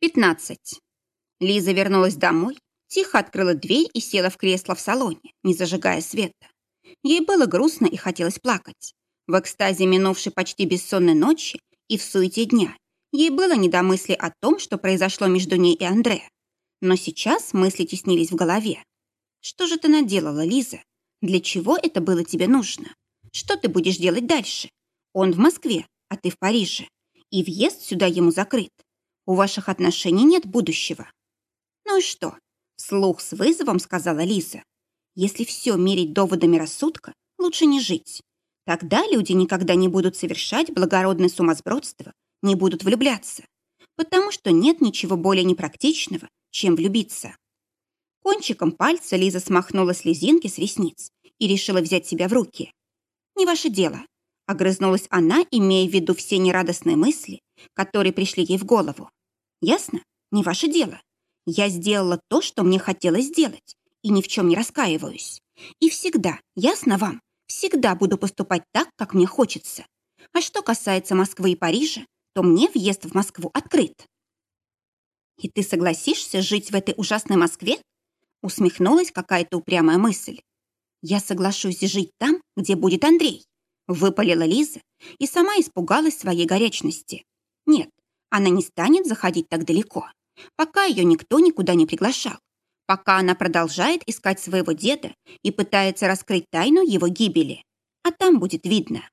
15. Лиза вернулась домой, тихо открыла дверь и села в кресло в салоне, не зажигая света. Ей было грустно и хотелось плакать. В экстазе минувшей почти бессонной ночи и в суете дня ей было не до мысли о том, что произошло между ней и Андре. Но сейчас мысли теснились в голове. Что же ты наделала, Лиза? Для чего это было тебе нужно? Что ты будешь делать дальше? Он в Москве, а ты в Париже. И въезд сюда ему закрыт. У ваших отношений нет будущего. Ну и что? Слух с вызовом сказала Лиза. Если все мерить доводами рассудка, лучше не жить. Тогда люди никогда не будут совершать благородное сумасбродство, не будут влюбляться. Потому что нет ничего более непрактичного, чем влюбиться. Кончиком пальца Лиза смахнула слезинки с ресниц и решила взять себя в руки. «Не ваше дело», — огрызнулась она, имея в виду все нерадостные мысли, которые пришли ей в голову. Ясно? Не ваше дело. Я сделала то, что мне хотелось сделать, и ни в чем не раскаиваюсь. И всегда, ясно вам, всегда буду поступать так, как мне хочется. А что касается Москвы и Парижа, то мне въезд в Москву открыт. И ты согласишься жить в этой ужасной Москве? Усмехнулась какая-то упрямая мысль. Я соглашусь жить там, где будет Андрей. Выпалила Лиза и сама испугалась своей горячности. Нет, она не станет заходить так далеко, пока ее никто никуда не приглашал, пока она продолжает искать своего деда и пытается раскрыть тайну его гибели. А там будет видно.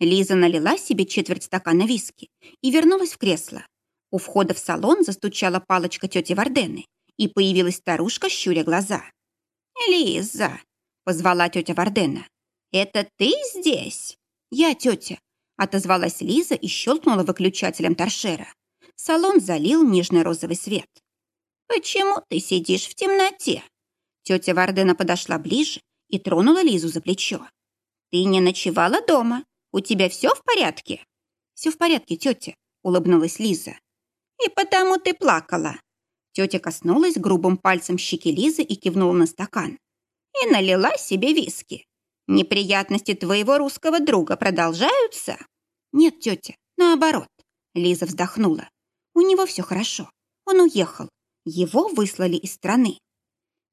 Лиза налила себе четверть стакана виски и вернулась в кресло. У входа в салон застучала палочка тети Вардены, и появилась старушка, щуря глаза. «Лиза!» — позвала тетя Вардена. «Это ты здесь?» «Я, тетя. Отозвалась Лиза и щелкнула выключателем торшера. Салон залил нежный розовый свет. «Почему ты сидишь в темноте?» Тетя Вардена подошла ближе и тронула Лизу за плечо. «Ты не ночевала дома? У тебя все в порядке?» «Все в порядке, тетя», — улыбнулась Лиза. «И потому ты плакала». Тетя коснулась грубым пальцем щеки Лизы и кивнула на стакан. «И налила себе виски. Неприятности твоего русского друга продолжаются? Нет, тетя, наоборот. Лиза вздохнула. У него все хорошо. Он уехал. Его выслали из страны.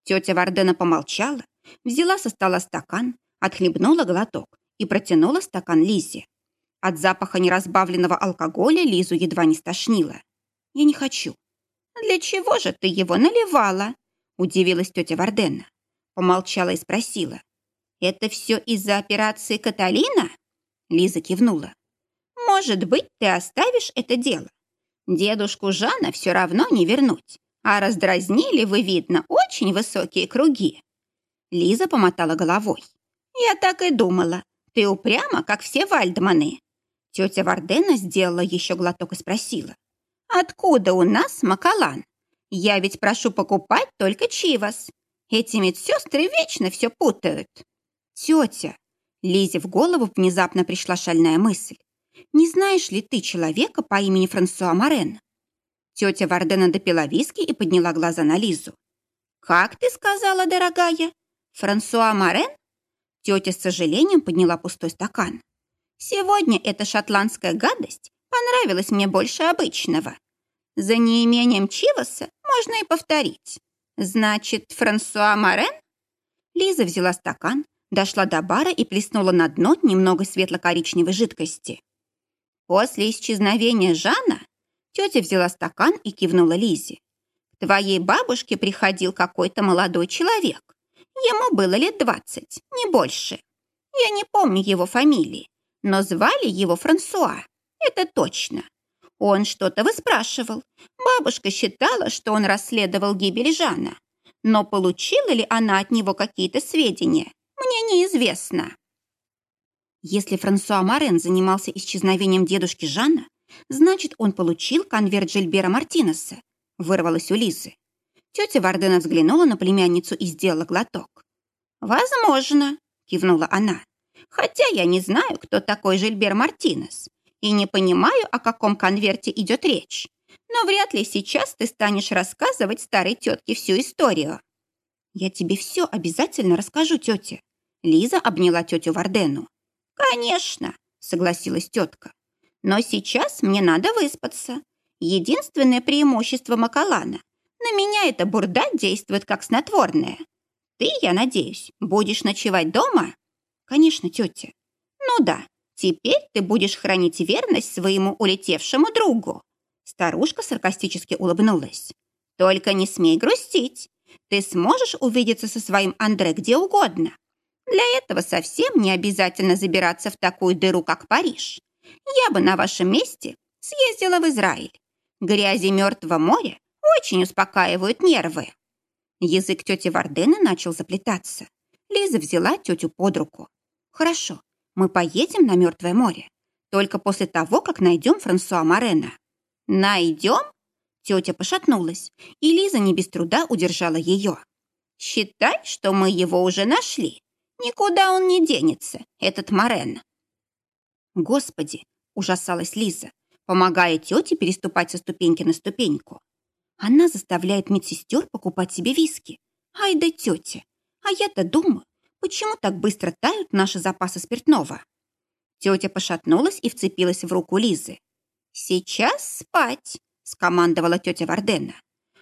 Тетя Вардена помолчала, взяла со стола стакан, отхлебнула глоток и протянула стакан Лизе. От запаха неразбавленного алкоголя Лизу едва не стошнило. «Я не хочу». «Для чего же ты его наливала?» Удивилась тетя Вардена. Помолчала и спросила. «Это все из-за операции Каталина?» Лиза кивнула. «Может быть, ты оставишь это дело. Дедушку Жана все равно не вернуть, а раздразнили вы, видно, очень высокие круги». Лиза помотала головой. «Я так и думала. Ты упряма, как все вальдманы». Тетя Вардена сделала еще глоток и спросила. «Откуда у нас макалан? Я ведь прошу покупать только чивас. Эти медсестры вечно все путают». «Тетя!» Лизе в голову внезапно пришла шальная мысль. «Не знаешь ли ты человека по имени Франсуа Морен?» Тетя Вардена допила виски и подняла глаза на Лизу. «Как ты сказала, дорогая? Франсуа Морен?» Тетя с сожалением подняла пустой стакан. «Сегодня эта шотландская гадость понравилась мне больше обычного. За неимением Чиваса можно и повторить. Значит, Франсуа Морен?» Лиза взяла стакан, дошла до бара и плеснула на дно немного светло-коричневой жидкости. После исчезновения Жана тетя взяла стакан и кивнула Лизе. К твоей бабушке приходил какой-то молодой человек. Ему было лет двадцать, не больше. Я не помню его фамилии, но звали его Франсуа. Это точно. Он что-то выспрашивал. Бабушка считала, что он расследовал гибель Жана. Но получила ли она от него какие-то сведения, мне неизвестно. Если Франсуа Марен занимался исчезновением дедушки Жанна, значит, он получил конверт Жильбера Мартинеса, вырвалась у Лизы. Тетя Вардена взглянула на племянницу и сделала глоток. «Возможно», — кивнула она. «Хотя я не знаю, кто такой Жильбер Мартинес, и не понимаю, о каком конверте идет речь. Но вряд ли сейчас ты станешь рассказывать старой тетке всю историю». «Я тебе все обязательно расскажу, тетя». Лиза обняла тетю Вардену. «Конечно», — согласилась тетка. «Но сейчас мне надо выспаться. Единственное преимущество Макалана – на меня эта бурда действует как снотворное. Ты, я надеюсь, будешь ночевать дома? Конечно, тетя. Ну да, теперь ты будешь хранить верность своему улетевшему другу. Старушка саркастически улыбнулась. Только не смей грустить. Ты сможешь увидеться со своим Андре где угодно. Для этого совсем не обязательно забираться в такую дыру, как Париж. Я бы на вашем месте съездила в Израиль. Грязи Мертвого моря очень успокаивают нервы. Язык тети Вардена начал заплетаться. Лиза взяла тетю под руку. «Хорошо, мы поедем на Мертвое море. Только после того, как найдем Франсуа Морена». «Найдем?» Тетя пошатнулась, и Лиза не без труда удержала ее. «Считай, что мы его уже нашли. Никуда он не денется, этот Морен». «Господи!» – ужасалась Лиза, помогая тете переступать со ступеньки на ступеньку. Она заставляет медсестер покупать себе виски. Ай да тетя! А я-то думаю, почему так быстро тают наши запасы спиртного? Тетя пошатнулась и вцепилась в руку Лизы. «Сейчас спать!» – скомандовала тетя Вардена.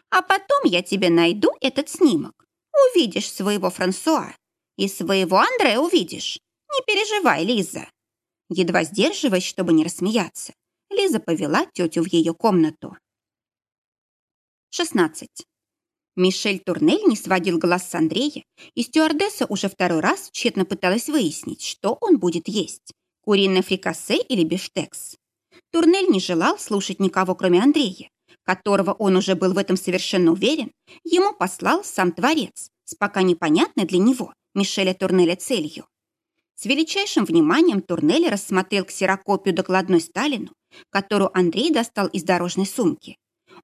«А потом я тебе найду этот снимок. Увидишь своего Франсуа. И своего Андре увидишь. Не переживай, Лиза!» Едва сдерживаясь, чтобы не рассмеяться, Лиза повела тетю в ее комнату. 16. Мишель Турнель не сводил глаз с Андрея, и стюардесса уже второй раз тщетно пыталась выяснить, что он будет есть – куриное фрикасе или бифштекс. Турнель не желал слушать никого, кроме Андрея, которого он уже был в этом совершенно уверен, ему послал сам Творец с пока непонятной для него Мишеля Турнеля целью. С величайшим вниманием Турнель рассмотрел ксерокопию докладной Сталину, которую Андрей достал из дорожной сумки.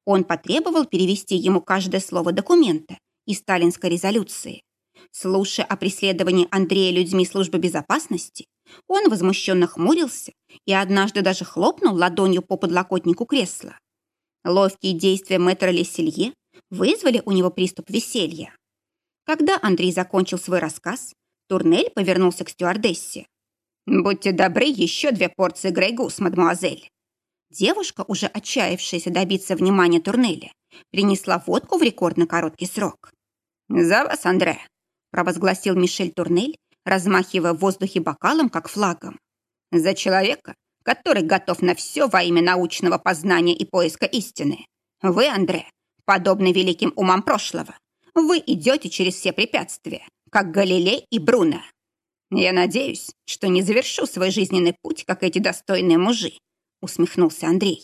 Он потребовал перевести ему каждое слово документа из сталинской резолюции. Слушая о преследовании Андрея людьми службы безопасности, он возмущенно хмурился и однажды даже хлопнул ладонью по подлокотнику кресла. Ловкие действия мэтра Леселье вызвали у него приступ веселья. Когда Андрей закончил свой рассказ, Турнель повернулся к стюардессе. «Будьте добры, еще две порции грейгус, мадемуазель». Девушка, уже отчаявшаяся добиться внимания Турнеля, принесла водку в рекордно короткий срок. «За вас, Андре!» – провозгласил Мишель Турнель, размахивая в воздухе бокалом, как флагом. «За человека, который готов на все во имя научного познания и поиска истины. Вы, Андре, подобны великим умам прошлого. Вы идете через все препятствия, как Галилей и Бруно. Я надеюсь, что не завершу свой жизненный путь, как эти достойные мужи, усмехнулся Андрей.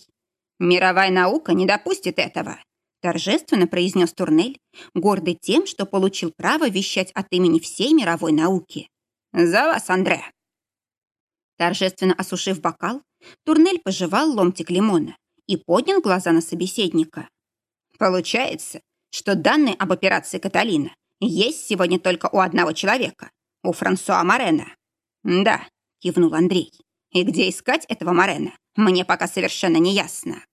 «Мировая наука не допустит этого», торжественно произнес Турнель, гордый тем, что получил право вещать от имени всей мировой науки. «За вас, Андре!» Торжественно осушив бокал, Турнель пожевал ломтик лимона и поднял глаза на собеседника. «Получается, что данные об операции Каталина есть сегодня только у одного человека, у Франсуа Морена». «Да», — кивнул Андрей. «И где искать этого Морена? мне пока совершенно не ясно.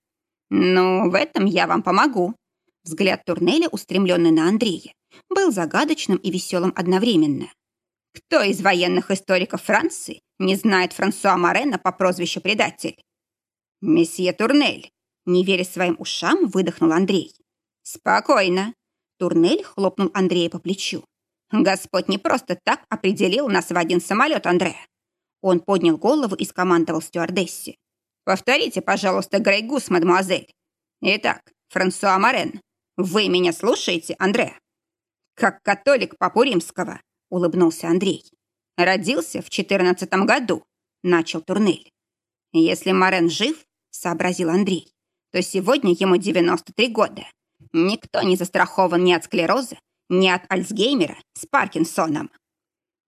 Ну, в этом я вам помогу. Взгляд Турнеля, устремленный на Андрея, был загадочным и веселым одновременно. Кто из военных историков Франции не знает Франсуа Морена по прозвищу «Предатель»? «Месье Турнель», не веря своим ушам, выдохнул Андрей. «Спокойно». Турнель хлопнул Андрея по плечу. «Господь не просто так определил нас в один самолет, Андре». Он поднял голову и скомандовал стюардессе. Повторите, пожалуйста, Грейгус, мадемуазель. Итак, Франсуа Морен, вы меня слушаете, Андре? Как католик Папу Римского, улыбнулся Андрей. Родился в четырнадцатом году, начал Турнель. Если Морен жив, сообразил Андрей, то сегодня ему 93 года. Никто не застрахован ни от склероза, ни от Альцгеймера с Паркинсоном.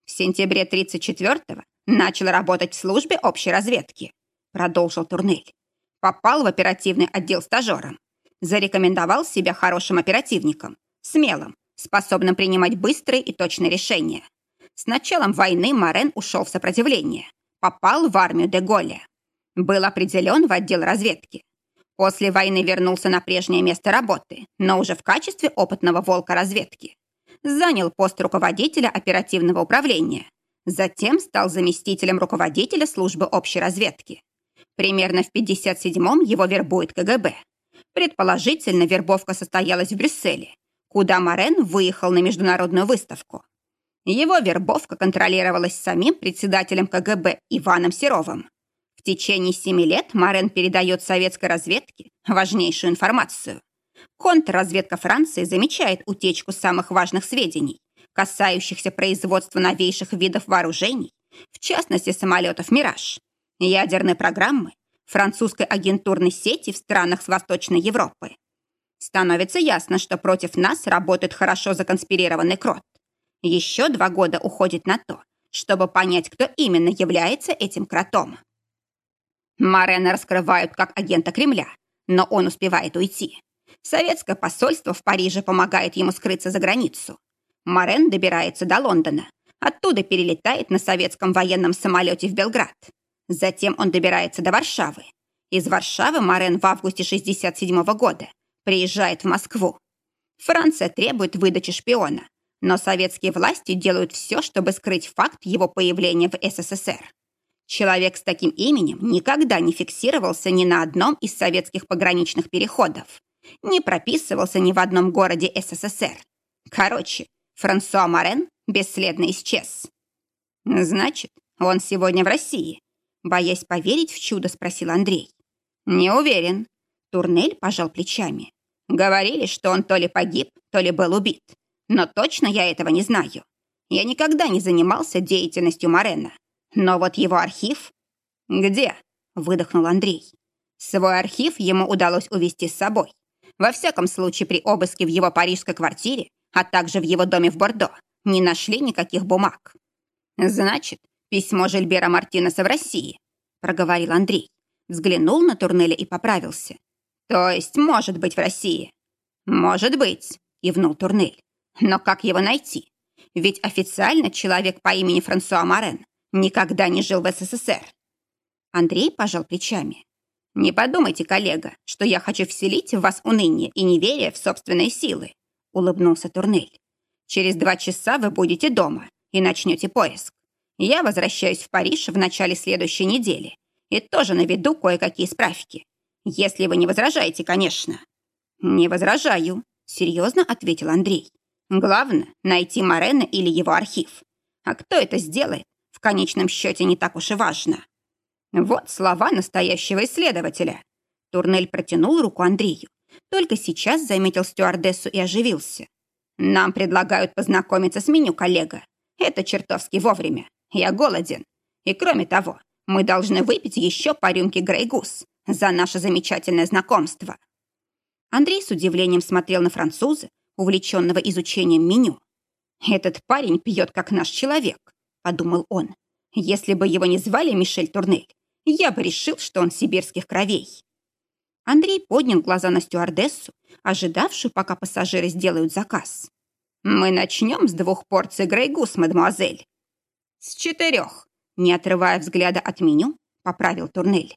В сентябре 34-го начал работать в службе общей разведки продолжил Турнель. Попал в оперативный отдел стажером. Зарекомендовал себя хорошим оперативником, смелым, способным принимать быстрые и точные решения. С началом войны Морен ушел в сопротивление. Попал в армию де Голля. Был определен в отдел разведки. После войны вернулся на прежнее место работы, но уже в качестве опытного волка разведки. Занял пост руководителя оперативного управления. Затем стал заместителем руководителя службы общей разведки. Примерно в 57-м его вербует КГБ. Предположительно, вербовка состоялась в Брюсселе, куда Морен выехал на международную выставку. Его вербовка контролировалась самим председателем КГБ Иваном Серовым. В течение семи лет Морен передает советской разведке важнейшую информацию. Контрразведка Франции замечает утечку самых важных сведений, касающихся производства новейших видов вооружений, в частности самолетов «Мираж», ядерной программы, французской агентурной сети в странах с Восточной Европы. Становится ясно, что против нас работает хорошо законспирированный крот. Еще два года уходит на то, чтобы понять, кто именно является этим кротом. Марена раскрывают как агента Кремля, но он успевает уйти. Советское посольство в Париже помогает ему скрыться за границу. Морен добирается до Лондона. Оттуда перелетает на советском военном самолете в Белград. Затем он добирается до Варшавы. Из Варшавы Морен в августе 67 года приезжает в Москву. Франция требует выдачи шпиона, но советские власти делают все, чтобы скрыть факт его появления в СССР. Человек с таким именем никогда не фиксировался ни на одном из советских пограничных переходов, не прописывался ни в одном городе СССР. Короче, Франсуа Морен бесследно исчез. Значит, он сегодня в России. Боясь поверить в чудо, спросил Андрей. Не уверен. Турнель пожал плечами. Говорили, что он то ли погиб, то ли был убит. Но точно я этого не знаю. Я никогда не занимался деятельностью Морена. Но вот его архив... Где? Выдохнул Андрей. Свой архив ему удалось увести с собой. Во всяком случае, при обыске в его парижской квартире а также в его доме в Бордо, не нашли никаких бумаг. Значит, письмо Жильбера Мартинеса в России, проговорил Андрей. Взглянул на Турнеля и поправился. То есть, может быть, в России. Может быть, кивнул Турнель. Но как его найти? Ведь официально человек по имени Франсуа Морен никогда не жил в СССР. Андрей пожал плечами. «Не подумайте, коллега, что я хочу вселить в вас уныние и неверие в собственные силы. — улыбнулся Турнель. «Через два часа вы будете дома и начнете поиск. Я возвращаюсь в Париж в начале следующей недели и тоже наведу кое-какие справки. Если вы не возражаете, конечно». «Не возражаю», — серьезно ответил Андрей. «Главное — найти Морена или его архив. А кто это сделает, конечном счете не так уж и важно». Вот слова настоящего исследователя. Турнель протянул руку Андрею, только сейчас заметил стюардессу и оживился. «Нам предлагают познакомиться с меню, коллега. Это чертовски вовремя. Я голоден. И кроме того, мы должны выпить еще по рюмке Грейгус за наше замечательное знакомство». Андрей с удивлением смотрел на француза, увлеченного изучением меню. «Этот парень пьет, как наш человек», — подумал он. «Если бы его не звали Мишель Турнель, я бы решил, что он сибирских кровей». Андрей поднял глаза на стюардессу, ожидавшую, пока пассажиры сделают заказ. «Мы начнем с двух порций грейгус, мадемуазель». «С четырех», — не отрывая взгляда от меню, поправил Турнель.